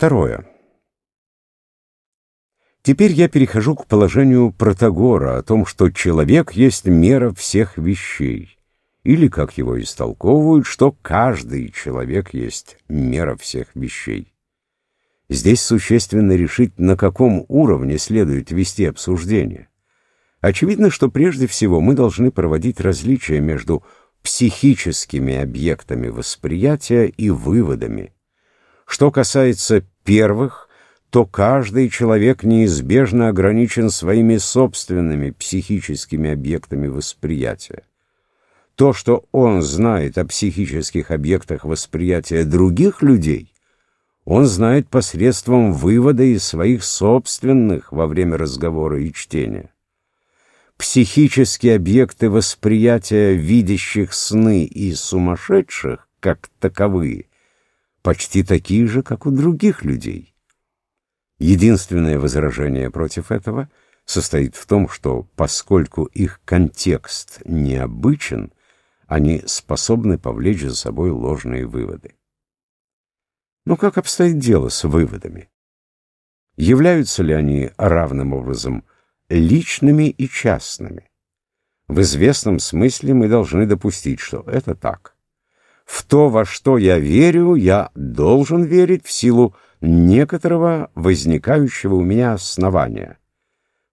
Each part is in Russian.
Второе. Теперь я перехожу к положению Протагора о том, что человек есть мера всех вещей, или, как его истолковывают, что каждый человек есть мера всех вещей. Здесь существенно решить, на каком уровне следует вести обсуждение. Очевидно, что прежде всего мы должны проводить различия между психическими объектами восприятия и выводами. Что касается первых, то каждый человек неизбежно ограничен своими собственными психическими объектами восприятия. То, что он знает о психических объектах восприятия других людей, он знает посредством вывода из своих собственных во время разговора и чтения. Психические объекты восприятия видящих сны и сумасшедших, как таковые, почти такие же, как у других людей. Единственное возражение против этого состоит в том, что поскольку их контекст необычен, они способны повлечь за собой ложные выводы. Но как обстоит дело с выводами? Являются ли они равным образом личными и частными? В известном смысле мы должны допустить, что это так. В то, во что я верю, я должен верить в силу некоторого возникающего у меня основания.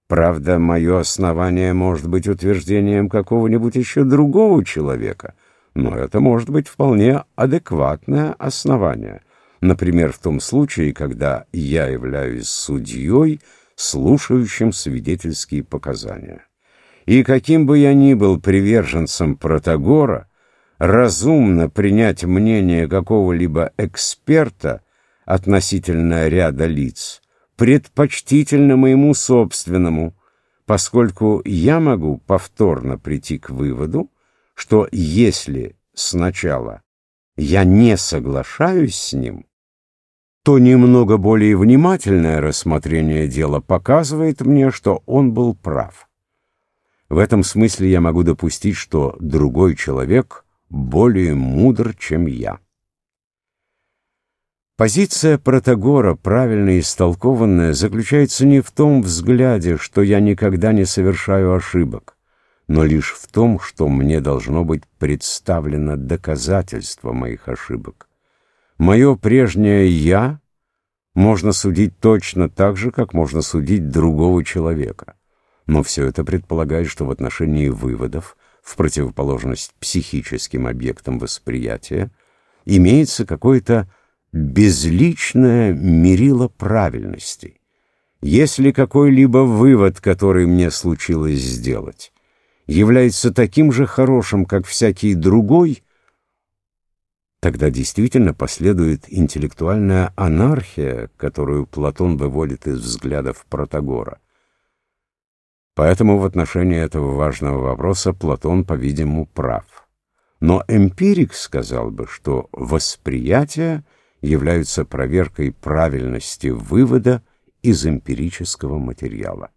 Правда, мое основание может быть утверждением какого-нибудь еще другого человека, но это может быть вполне адекватное основание. Например, в том случае, когда я являюсь судьей, слушающим свидетельские показания. И каким бы я ни был приверженцем Протагора, разумно принять мнение какого-либо эксперта – относительно ряда лиц, предпочтительно моему собственному, поскольку я могу повторно прийти к выводу, что если сначала я не соглашаюсь с ним, то немного более внимательное рассмотрение дела показывает мне, что он был прав. В этом смысле я могу допустить, что другой человек более мудр, чем я. Позиция Протагора, правильно истолкованная, заключается не в том взгляде, что я никогда не совершаю ошибок, но лишь в том, что мне должно быть представлено доказательство моих ошибок. Мое прежнее «я» можно судить точно так же, как можно судить другого человека. Но все это предполагает, что в отношении выводов, в противоположность психическим объектам восприятия, имеется какое-то безличное мерило правильности. Если какой-либо вывод, который мне случилось сделать, является таким же хорошим, как всякий другой, тогда действительно последует интеллектуальная анархия, которую Платон выводит из взглядов Протагора. Поэтому в отношении этого важного вопроса Платон, по-видимому, прав. Но эмпирик сказал бы, что восприятие — являются проверкой правильности вывода из эмпирического материала.